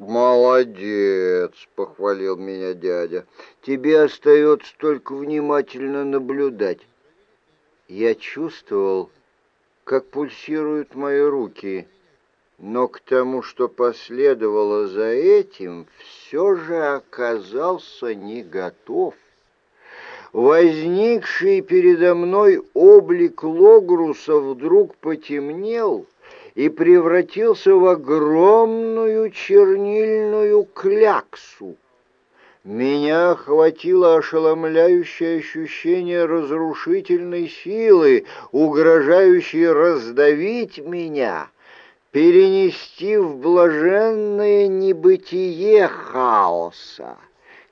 «Молодец!» — похвалил меня дядя. «Тебе остается только внимательно наблюдать». Я чувствовал, как пульсируют мои руки, но к тому, что последовало за этим, все же оказался не готов. Возникший передо мной облик Логруса вдруг потемнел — и превратился в огромную чернильную кляксу. Меня охватило ошеломляющее ощущение разрушительной силы, угрожающей раздавить меня, перенести в блаженное небытие хаоса.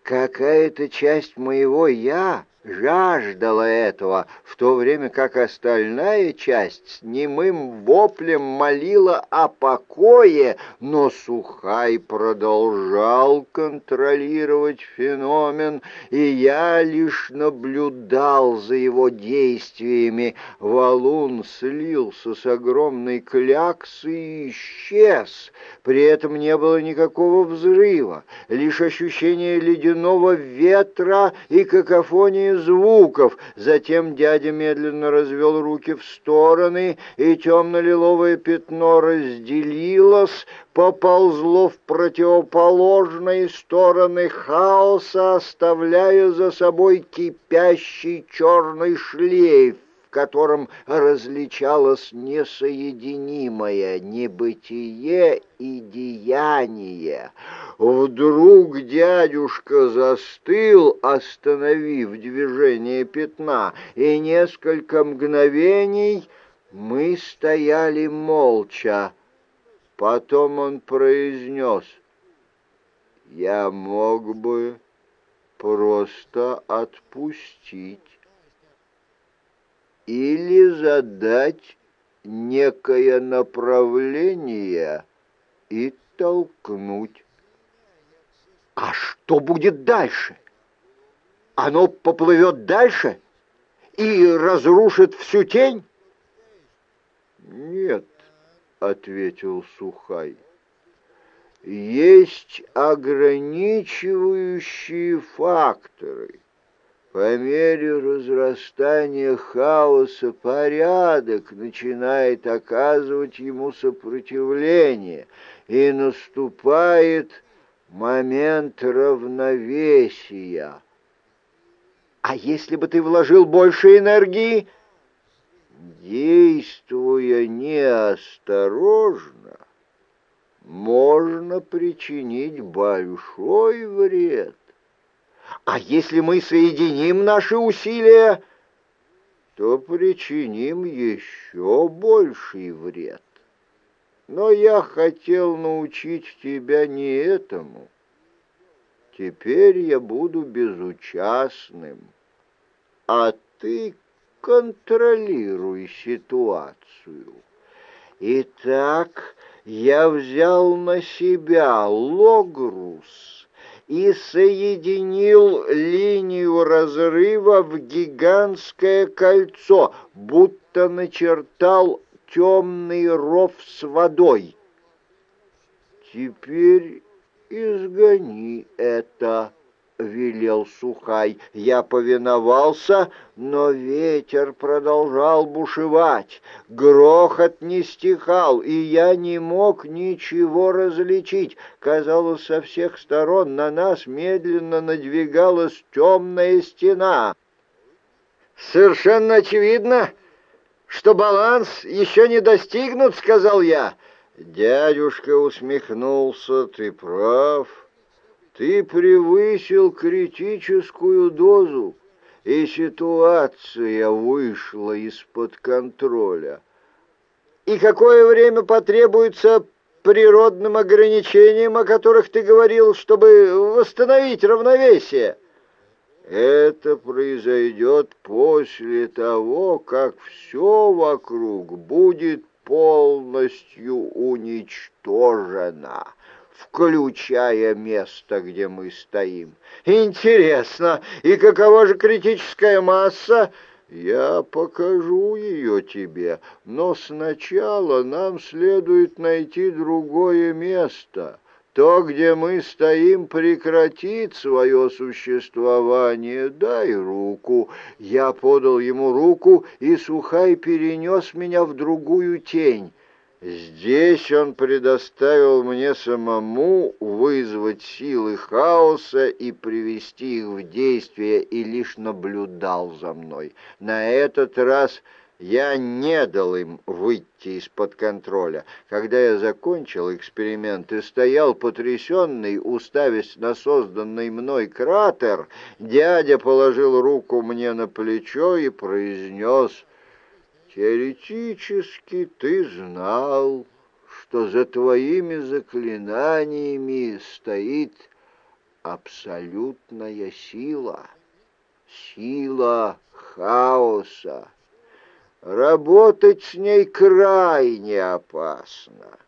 Какая-то часть моего «я» жаждала этого, в то время как остальная часть с немым воплем молила о покое, но Сухай продолжал контролировать феномен, и я лишь наблюдал за его действиями. Валун слился с огромной кляксой и исчез. При этом не было никакого взрыва, лишь ощущение ледяного ветра и какофония звуков. Затем дядя медленно развел руки в стороны, и темно-лиловое пятно разделилось, поползло в противоположные стороны хаоса, оставляя за собой кипящий черный шлейф котором различалось несоединимое небытие и деяние. Вдруг дядюшка застыл, остановив движение пятна, и несколько мгновений мы стояли молча. Потом он произнес, «Я мог бы просто отпустить» или задать некое направление и толкнуть. А что будет дальше? Оно поплывет дальше и разрушит всю тень? Нет, ответил Сухай. Есть ограничивающие факторы. По мере разрастания хаоса порядок начинает оказывать ему сопротивление, и наступает момент равновесия. А если бы ты вложил больше энергии? Действуя неосторожно, можно причинить большой вред. А если мы соединим наши усилия, то причиним еще больший вред. Но я хотел научить тебя не этому. Теперь я буду безучастным, а ты контролируй ситуацию. Итак, я взял на себя логрус, и соединил линию разрыва в гигантское кольцо, будто начертал темный ров с водой. Теперь изгони это. — велел Сухай. Я повиновался, но ветер продолжал бушевать. Грохот не стихал, и я не мог ничего различить. Казалось, со всех сторон на нас медленно надвигалась темная стена. «Совершенно очевидно, что баланс еще не достигнут», — сказал я. Дядюшка усмехнулся. «Ты прав». Ты превысил критическую дозу, и ситуация вышла из-под контроля. И какое время потребуется природным ограничениям, о которых ты говорил, чтобы восстановить равновесие? Это произойдет после того, как все вокруг будет полностью уничтожено включая место, где мы стоим. Интересно, и какова же критическая масса? Я покажу ее тебе, но сначала нам следует найти другое место. То, где мы стоим, прекратит свое существование. Дай руку. Я подал ему руку, и Сухай перенес меня в другую тень. Здесь он предоставил мне самому вызвать силы хаоса и привести их в действие, и лишь наблюдал за мной. На этот раз я не дал им выйти из-под контроля. Когда я закончил эксперимент и стоял потрясенный, уставясь на созданный мной кратер, дядя положил руку мне на плечо и произнес Теоретически ты знал, что за твоими заклинаниями стоит абсолютная сила, сила хаоса. Работать с ней крайне опасно.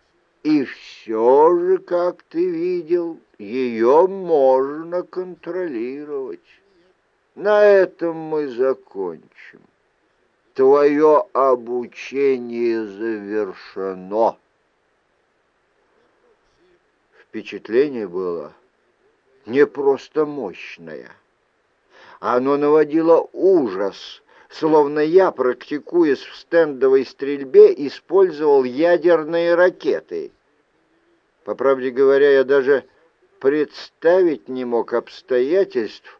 И все же, как ты видел, ее можно контролировать. На этом мы закончим твое обучение завершено. Впечатление было не просто мощное. Оно наводило ужас, словно я, практикуясь в стендовой стрельбе, использовал ядерные ракеты. По правде говоря, я даже представить не мог обстоятельств,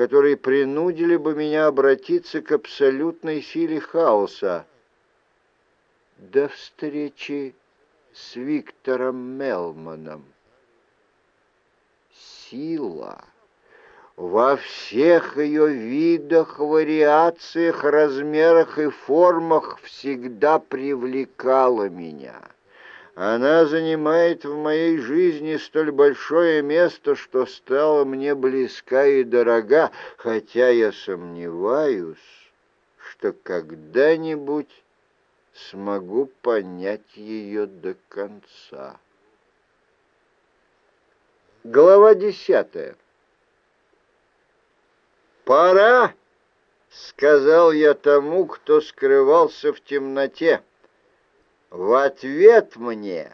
которые принудили бы меня обратиться к абсолютной силе хаоса. До встречи с Виктором Мелманом. Сила во всех ее видах, вариациях, размерах и формах всегда привлекала меня. Она занимает в моей жизни столь большое место, что стала мне близка и дорога, хотя я сомневаюсь, что когда-нибудь смогу понять ее до конца. Глава десятая. «Пора!» — сказал я тому, кто скрывался в темноте. В ответ мне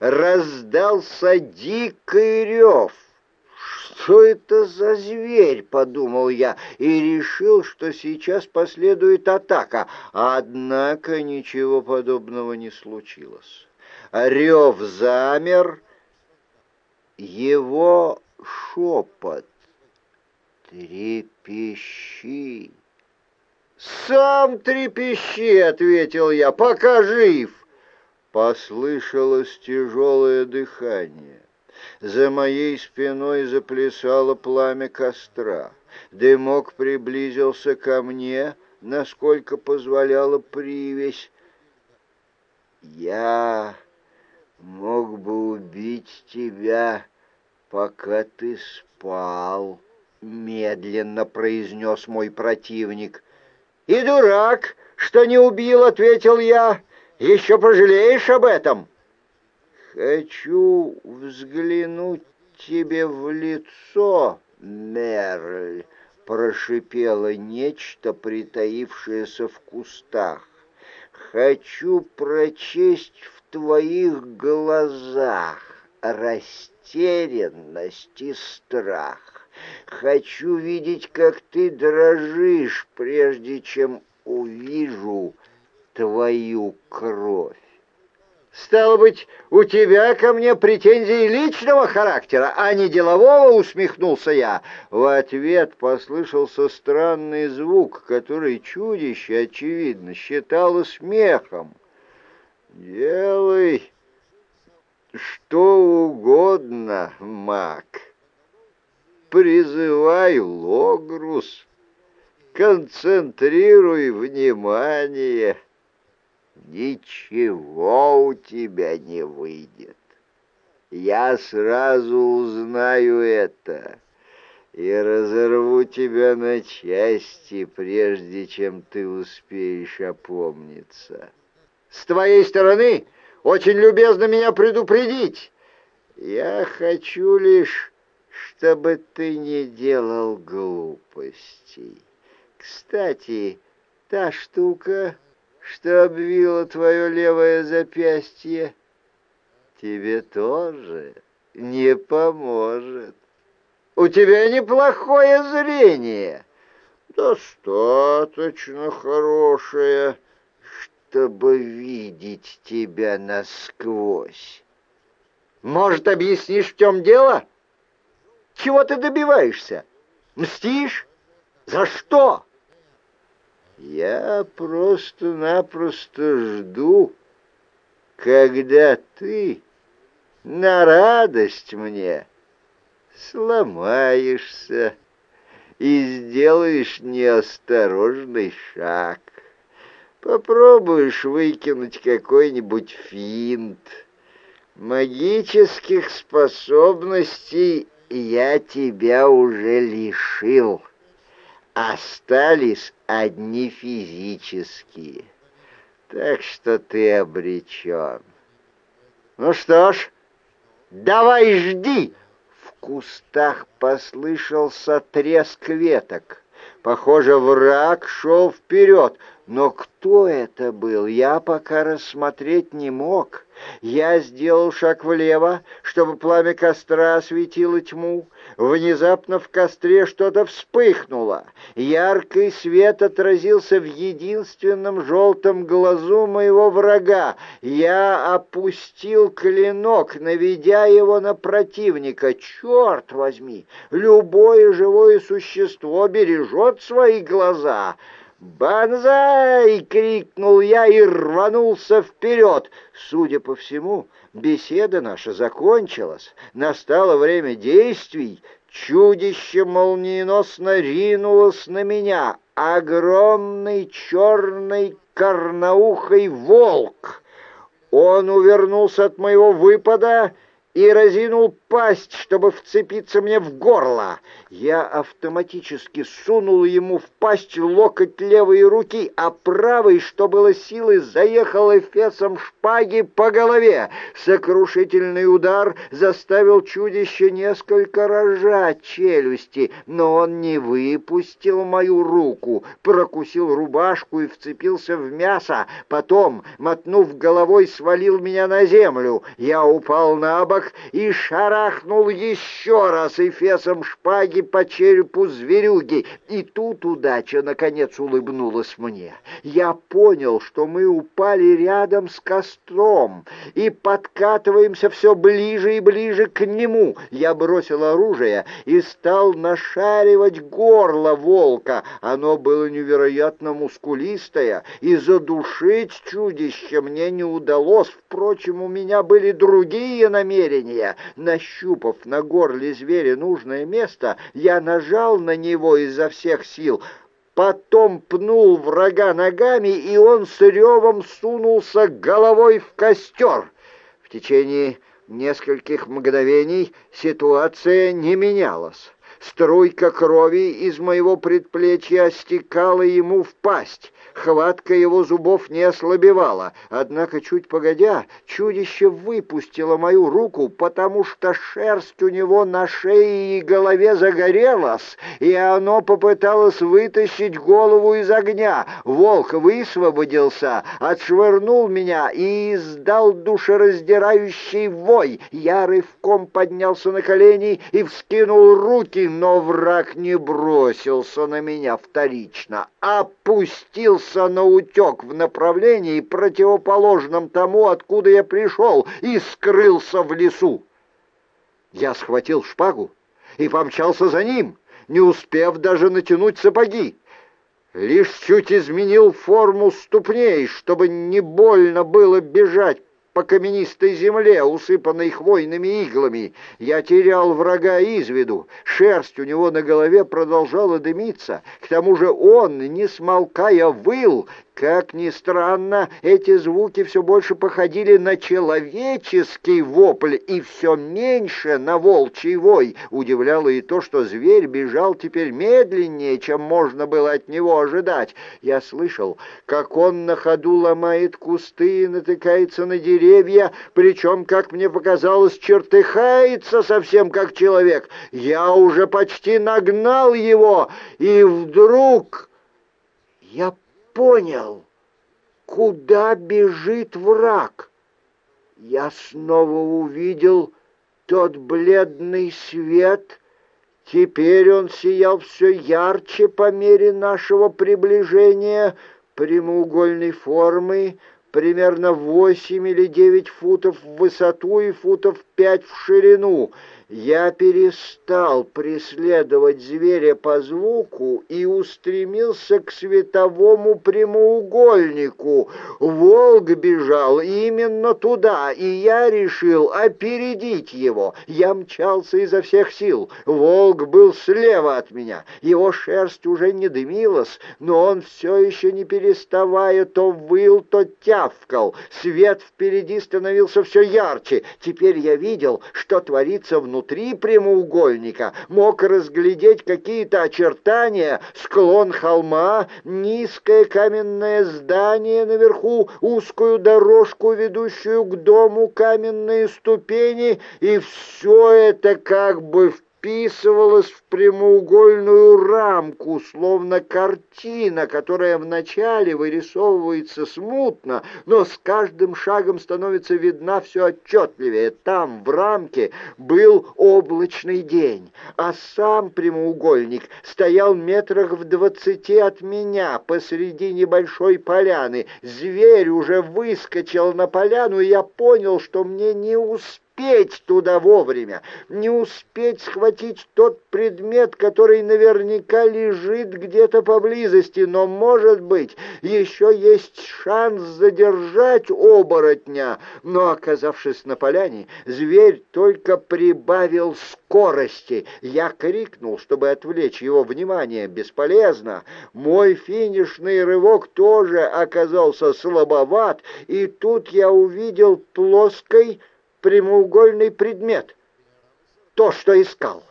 раздался дикий рев. «Что это за зверь?» — подумал я и решил, что сейчас последует атака. Однако ничего подобного не случилось. Рев замер, его шепот «Трепещи!» «Сам трепещи!» — ответил я. «Пока жив!» Послышалось тяжелое дыхание. За моей спиной заплясало пламя костра. Дымок приблизился ко мне, насколько позволяла привязь. «Я мог бы убить тебя, пока ты спал», — медленно произнес мой противник. «И дурак, что не убил», — ответил я. «Еще пожалеешь об этом?» «Хочу взглянуть тебе в лицо, Мерль», — прошипело нечто, притаившееся в кустах. «Хочу прочесть в твоих глазах растерянность и страх. Хочу видеть, как ты дрожишь, прежде чем увижу твою кровь. «Стало быть, у тебя ко мне претензии личного характера, а не делового?» — усмехнулся я. В ответ послышался странный звук, который чудище, очевидно, считало смехом. «Делай что угодно, маг» призывай Логрус, концентрируй внимание. Ничего у тебя не выйдет. Я сразу узнаю это и разорву тебя на части, прежде чем ты успеешь опомниться. С твоей стороны очень любезно меня предупредить. Я хочу лишь чтобы ты не делал глупостей. Кстати, та штука, что обвила твое левое запястье, тебе тоже не поможет. У тебя неплохое зрение. Достаточно хорошее, чтобы видеть тебя насквозь. Может, объяснишь, в чем дело? Чего ты добиваешься? Мстишь? За что? Я просто-напросто жду, когда ты на радость мне сломаешься и сделаешь неосторожный шаг. Попробуешь выкинуть какой-нибудь финт. Магических способностей я тебя уже лишил. Остались одни физические. Так что ты обречен. Ну что ж, давай жди. В кустах послышался треск веток. Похоже, враг шел вперед, но кто это был, я пока рассмотреть не мог. Я сделал шаг влево, чтобы пламя костра осветило тьму. Внезапно в костре что-то вспыхнуло. Яркий свет отразился в единственном желтом глазу моего врага. Я опустил клинок, наведя его на противника. Черт возьми! Любое живое существо бережет свои глаза. «Банзай!» — крикнул я и рванулся вперед. Судя по всему, беседа наша закончилась. Настало время действий. Чудище молниеносно ринулось на меня. Огромный черный корноухой волк. Он увернулся от моего выпада и разинул пасть, чтобы вцепиться мне в горло. Я автоматически сунул ему в пасть локоть левой руки, а правой, что было силы, заехал эфесом шпаги по голове. Сокрушительный удар заставил чудище несколько рожать челюсти, но он не выпустил мою руку, прокусил рубашку и вцепился в мясо. Потом, мотнув головой, свалил меня на землю. Я упал на бок, и шарахнул еще раз эфесом шпаги по черепу зверюги. И тут удача, наконец, улыбнулась мне. Я понял, что мы упали рядом с костром и подкатываемся все ближе и ближе к нему. Я бросил оружие и стал нашаривать горло волка. Оно было невероятно мускулистое, и задушить чудище мне не удалось. Впрочем, у меня были другие намерения движения. Нащупав на горле зверя нужное место, я нажал на него изо всех сил, потом пнул врага ногами, и он с ревом сунулся головой в костер. В течение нескольких мгновений ситуация не менялась. Струйка крови из моего предплечья стекала ему в пасть. Хватка его зубов не ослабевала, однако чуть погодя, чудище выпустило мою руку, потому что шерсть у него на шее и голове загорелась, и оно попыталось вытащить голову из огня. Волк высвободился, отшвырнул меня и издал душераздирающий вой. Я рывком поднялся на колени и вскинул руки, но враг не бросился на меня вторично, а пустился на утек в направлении, противоположном тому, откуда я пришел, и скрылся в лесу. Я схватил шпагу и помчался за ним, не успев даже натянуть сапоги. Лишь чуть изменил форму ступней, чтобы не больно было бежать по каменистой земле, усыпанной хвойными иглами. Я терял врага из виду. Шерсть у него на голове продолжала дымиться. К тому же он, не смолкая, выл, как ни странно, эти звуки все больше походили на человеческий вопль и все меньше на волчий вой. Удивляло и то, что зверь бежал теперь медленнее, чем можно было от него ожидать. Я слышал, как он на ходу ломает кусты и натыкается на деревья, причем, как мне показалось, чертыхается совсем как человек. Я уже почти нагнал его, и вдруг... Я понял, куда бежит враг. Я снова увидел тот бледный свет, теперь он сиял все ярче по мере нашего приближения прямоугольной формы, примерно восемь или девять футов в высоту и футов пять в ширину — я перестал преследовать зверя по звуку и устремился к световому прямоугольнику. Волк бежал именно туда, и я решил опередить его. Я мчался изо всех сил. Волк был слева от меня. Его шерсть уже не дымилась, но он все еще не переставая то выл, то тявкал. Свет впереди становился все ярче. Теперь я видел, что творится внутри прямоугольника мог разглядеть какие-то очертания, склон холма, низкое каменное здание наверху, узкую дорожку, ведущую к дому, каменные ступени, и все это как бы в вписывалась в прямоугольную рамку, словно картина, которая вначале вырисовывается смутно, но с каждым шагом становится видна все отчетливее. Там, в рамке, был облачный день, а сам прямоугольник стоял метрах в двадцати от меня посреди небольшой поляны. Зверь уже выскочил на поляну, и я понял, что мне не успеть успеть туда вовремя, не успеть схватить тот предмет, который наверняка лежит где-то поблизости, но, может быть, еще есть шанс задержать оборотня. Но, оказавшись на поляне, зверь только прибавил скорости. Я крикнул, чтобы отвлечь его внимание. Бесполезно. Мой финишный рывок тоже оказался слабоват, и тут я увидел плоской прямоугольный предмет. То, что искал.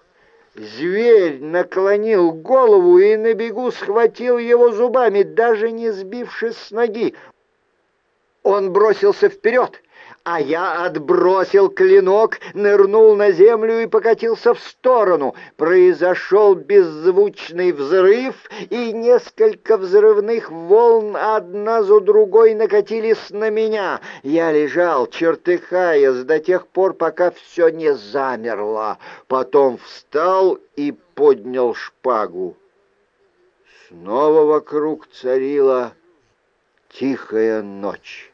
Зверь наклонил голову и на бегу схватил его зубами, даже не сбившись с ноги. Он бросился вперед а я отбросил клинок, нырнул на землю и покатился в сторону. Произошел беззвучный взрыв, и несколько взрывных волн одна за другой накатились на меня. Я лежал, чертыхаясь до тех пор, пока все не замерло. Потом встал и поднял шпагу. Снова вокруг царила тихая ночь.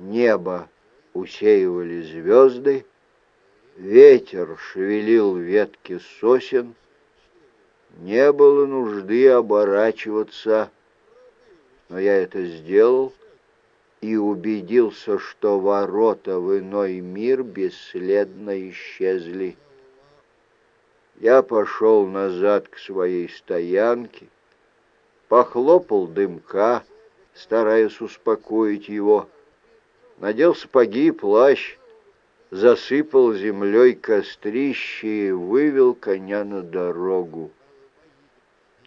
Небо усеивали звезды, ветер шевелил ветки сосен, не было нужды оборачиваться, но я это сделал и убедился, что ворота в иной мир бесследно исчезли. Я пошел назад к своей стоянке, похлопал дымка, стараясь успокоить его, — надел сапоги и плащ, засыпал землей кострище и вывел коня на дорогу.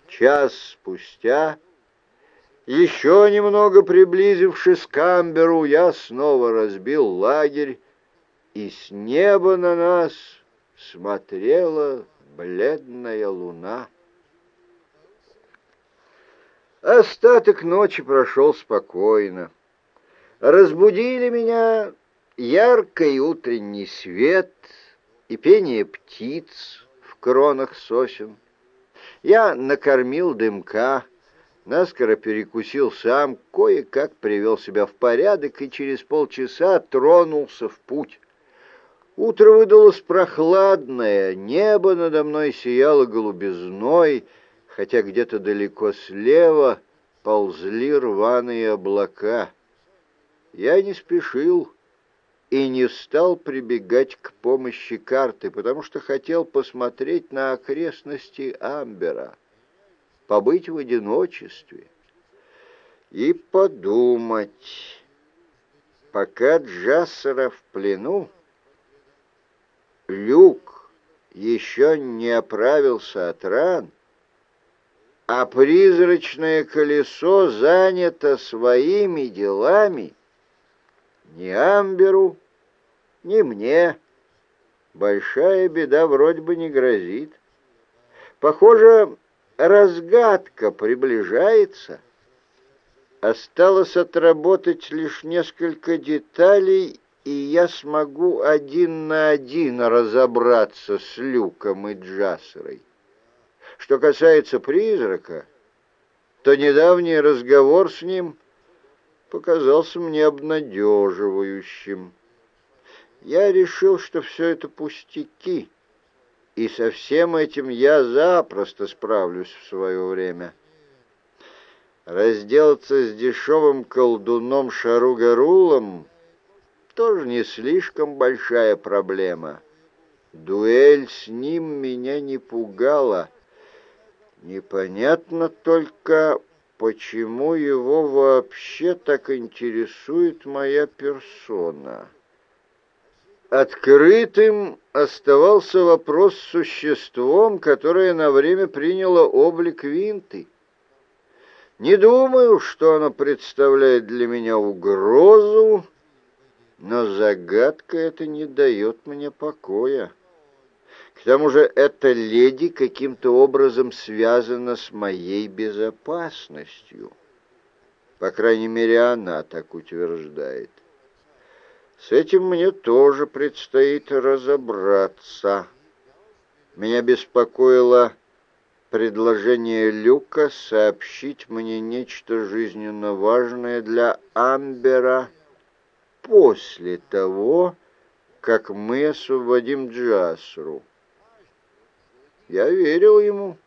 Час спустя, еще немного приблизившись к Амберу, я снова разбил лагерь, и с неба на нас смотрела бледная луна. Остаток ночи прошел спокойно. Разбудили меня яркий утренний свет и пение птиц в кронах сосен. Я накормил дымка, наскоро перекусил сам, кое-как привел себя в порядок и через полчаса тронулся в путь. Утро выдалось прохладное, небо надо мной сияло голубизной, хотя где-то далеко слева ползли рваные облака — я не спешил и не стал прибегать к помощи карты, потому что хотел посмотреть на окрестности Амбера, побыть в одиночестве и подумать. Пока Джассера в плену, Люк еще не оправился от ран, а призрачное колесо занято своими делами — ни Амберу, ни мне большая беда вроде бы не грозит. Похоже, разгадка приближается. Осталось отработать лишь несколько деталей, и я смогу один на один разобраться с Люком и Джасерой. Что касается призрака, то недавний разговор с ним показался мне обнадеживающим. Я решил, что все это пустяки, и со всем этим я запросто справлюсь в свое время. Разделаться с дешевым колдуном Шаругарулом тоже не слишком большая проблема. Дуэль с ним меня не пугала. Непонятно только, почему его вообще так интересует моя персона. Открытым оставался вопрос с существом, которое на время приняло облик Винты. Не думаю, что оно представляет для меня угрозу, но загадка эта не дает мне покоя. К тому же эта леди каким-то образом связана с моей безопасностью. По крайней мере, она так утверждает. С этим мне тоже предстоит разобраться. Меня беспокоило предложение Люка сообщить мне нечто жизненно важное для Амбера после того, как мы освободим Джасру. Я верил ему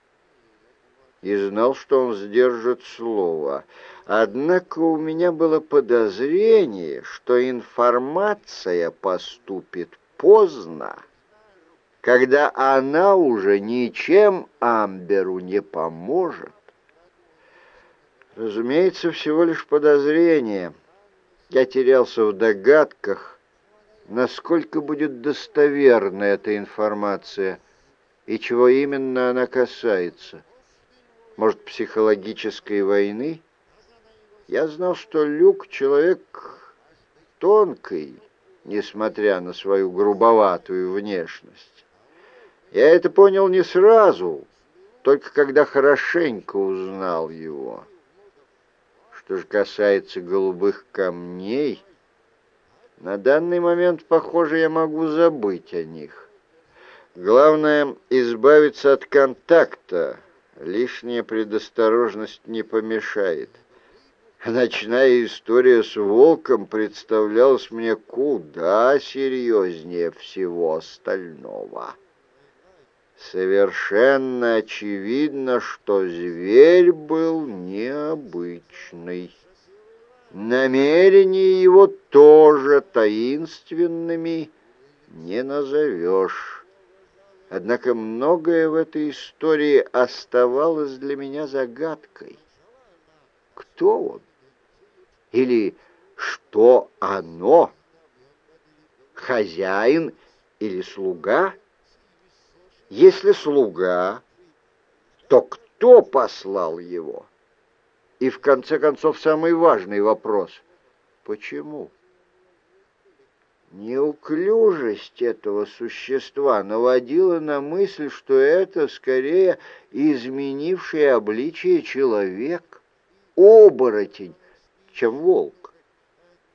и знал, что он сдержит слово. Однако у меня было подозрение, что информация поступит поздно, когда она уже ничем Амберу не поможет. Разумеется, всего лишь подозрение. Я терялся в догадках, насколько будет достоверна эта информация и чего именно она касается. Может, психологической войны? Я знал, что Люк — человек тонкий, несмотря на свою грубоватую внешность. Я это понял не сразу, только когда хорошенько узнал его. Что же касается голубых камней, на данный момент, похоже, я могу забыть о них. Главное — избавиться от контакта. Лишняя предосторожность не помешает. Ночная история с волком представлялась мне куда серьезнее всего остального. Совершенно очевидно, что зверь был необычный. Намерения его тоже таинственными не назовешь. Однако многое в этой истории оставалось для меня загадкой. Кто он? Или что оно? Хозяин или слуга? Если слуга, то кто послал его? И в конце концов самый важный вопрос — почему? Неуклюжесть этого существа наводила на мысль, что это скорее изменивший обличие человек, оборотень, чем волк,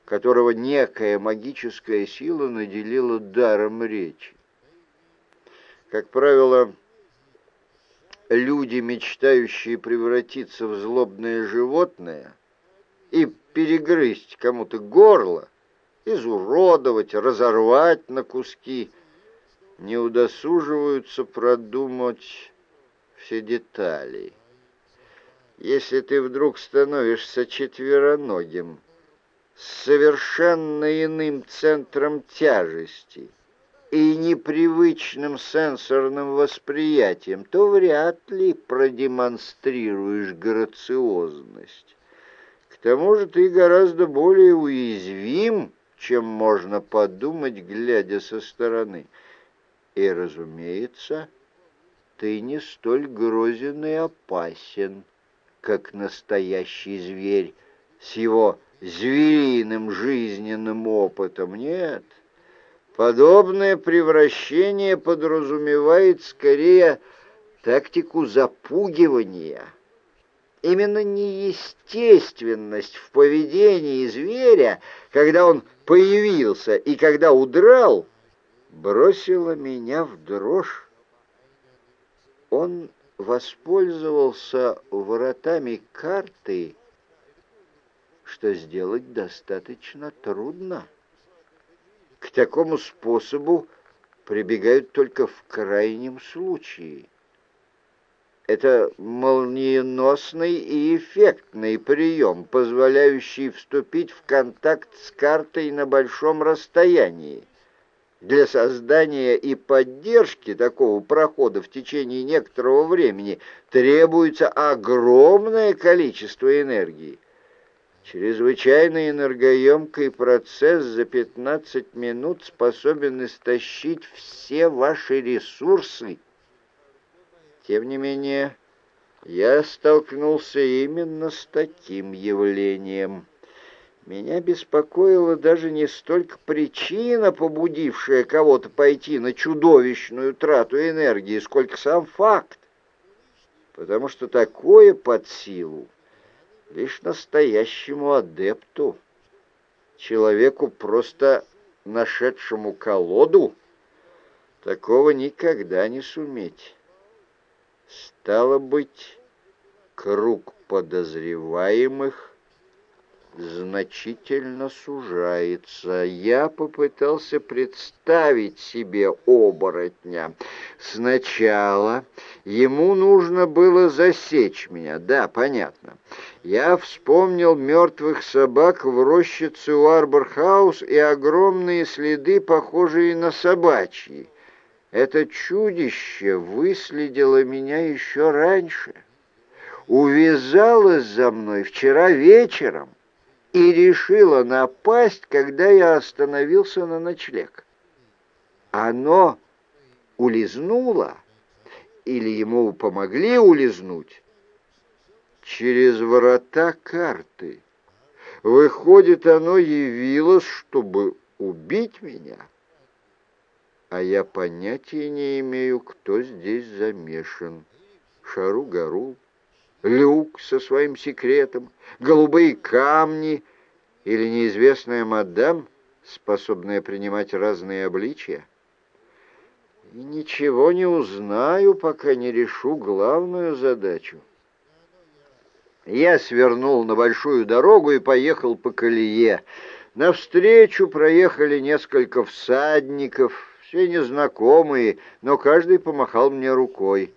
которого некая магическая сила наделила даром речи. Как правило, люди, мечтающие превратиться в злобное животное и перегрызть кому-то горло, изуродовать, разорвать на куски, не удосуживаются продумать все детали. Если ты вдруг становишься четвероногим, с совершенно иным центром тяжести — и непривычным сенсорным восприятием, то вряд ли продемонстрируешь грациозность. К тому же ты гораздо более уязвим, чем можно подумать, глядя со стороны. И, разумеется, ты не столь грозен и опасен, как настоящий зверь с его звериным жизненным опытом. Нет, — Подобное превращение подразумевает скорее тактику запугивания. Именно неестественность в поведении зверя, когда он появился и когда удрал, бросила меня в дрожь. Он воспользовался воротами карты, что сделать достаточно трудно. К такому способу прибегают только в крайнем случае. Это молниеносный и эффектный прием, позволяющий вступить в контакт с картой на большом расстоянии. Для создания и поддержки такого прохода в течение некоторого времени требуется огромное количество энергии. Чрезвычайно энергоемкий процесс за 15 минут способен истощить все ваши ресурсы, тем не менее, я столкнулся именно с таким явлением. Меня беспокоила даже не столько причина, побудившая кого-то пойти на чудовищную трату энергии, сколько сам факт. Потому что такое под силу лишь настоящему адепту, человеку, просто нашедшему колоду, такого никогда не суметь. Стало быть, круг подозреваемых значительно сужается. Я попытался представить себе оборотня. Сначала ему нужно было засечь меня, да, понятно. Я вспомнил мертвых собак в рощице у Арборхаус и огромные следы, похожие на собачьи. Это чудище выследило меня еще раньше, увязалось за мной вчера вечером и решило напасть, когда я остановился на ночлег. Оно улизнуло, или ему помогли улизнуть, через ворота карты. Выходит, оно явилось, чтобы убить меня а я понятия не имею, кто здесь замешан. Шару-гару, люк со своим секретом, голубые камни или неизвестная мадам, способная принимать разные обличия. И ничего не узнаю, пока не решу главную задачу. Я свернул на большую дорогу и поехал по колее. Навстречу проехали несколько всадников — все незнакомые, но каждый помахал мне рукой.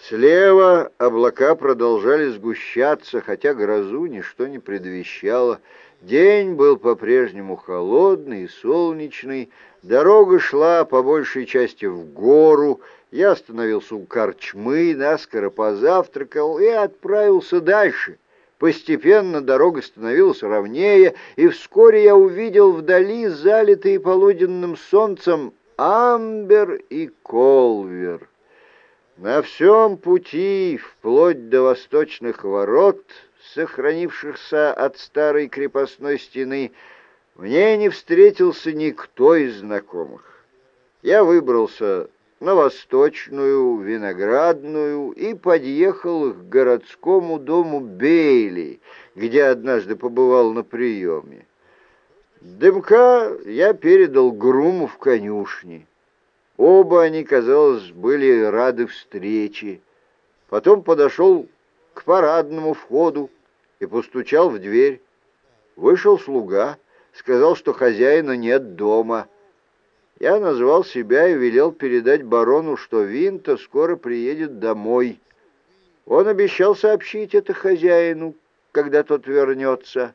Слева облака продолжали сгущаться, хотя грозу ничто не предвещало. День был по-прежнему холодный и солнечный, дорога шла по большей части в гору, я остановился у корчмы, наскоро позавтракал и отправился дальше. Постепенно дорога становилась ровнее, и вскоре я увидел вдали залитые полуденным солнцем Амбер и Колвер. На всем пути, вплоть до восточных ворот, сохранившихся от старой крепостной стены, мне не встретился никто из знакомых. Я выбрался на восточную, виноградную и подъехал к городскому дому Бейли, где однажды побывал на приеме. Дымка я передал Груму в конюшне. Оба они, казалось, были рады встрече. Потом подошел к парадному входу и постучал в дверь. Вышел слуга, сказал, что хозяина нет дома. Я назвал себя и велел передать барону, что Винта скоро приедет домой. Он обещал сообщить это хозяину, когда тот вернется.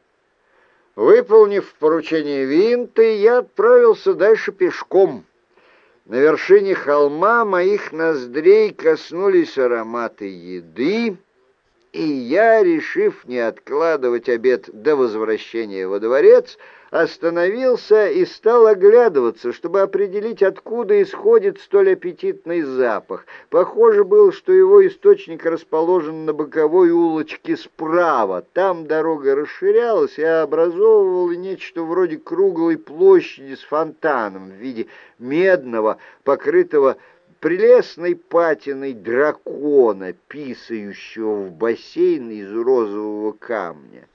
Выполнив поручение Винты, я отправился дальше пешком. На вершине холма моих ноздрей коснулись ароматы еды, и я, решив не откладывать обед до возвращения во дворец, остановился и стал оглядываться, чтобы определить, откуда исходит столь аппетитный запах. Похоже было, что его источник расположен на боковой улочке справа. Там дорога расширялась и образовывала нечто вроде круглой площади с фонтаном в виде медного, покрытого прелестной патиной дракона, писающего в бассейн из розового камня.